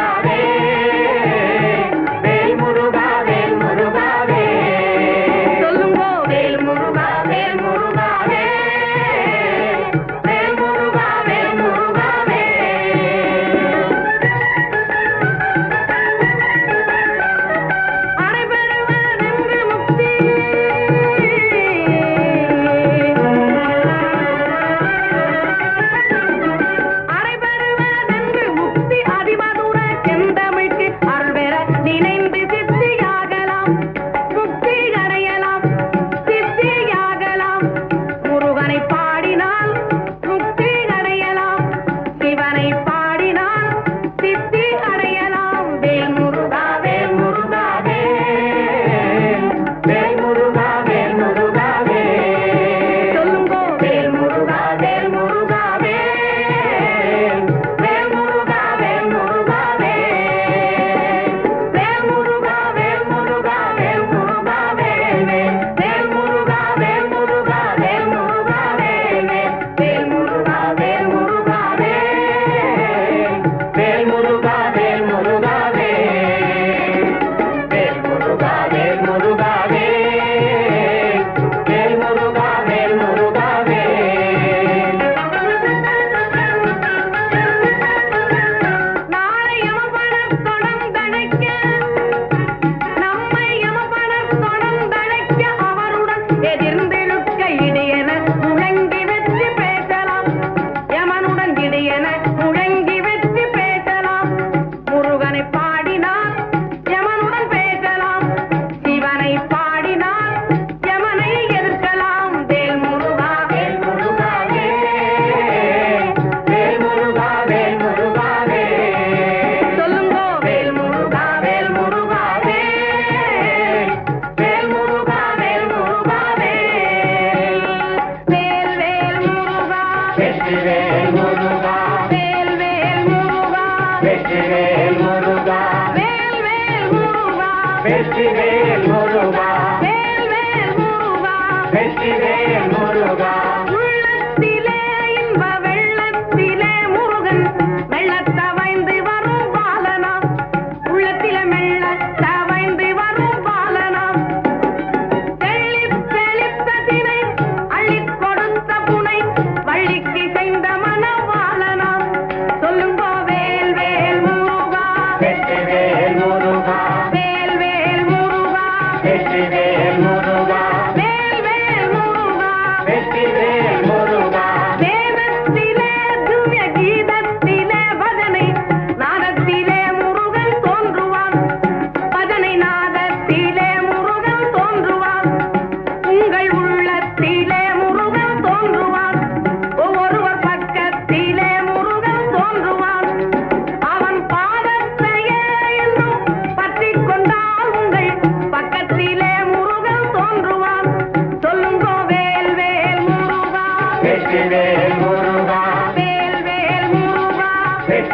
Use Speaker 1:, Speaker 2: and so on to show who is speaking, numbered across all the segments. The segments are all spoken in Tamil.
Speaker 1: வேல் முருகா முருகா வெற்றி வேல் முருகா வேல் வேல் முருகா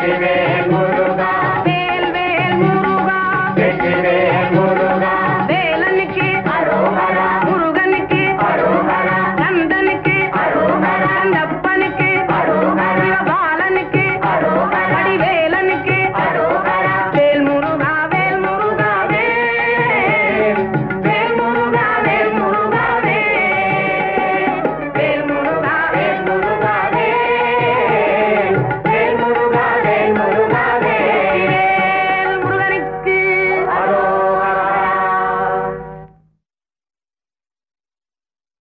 Speaker 1: Amen.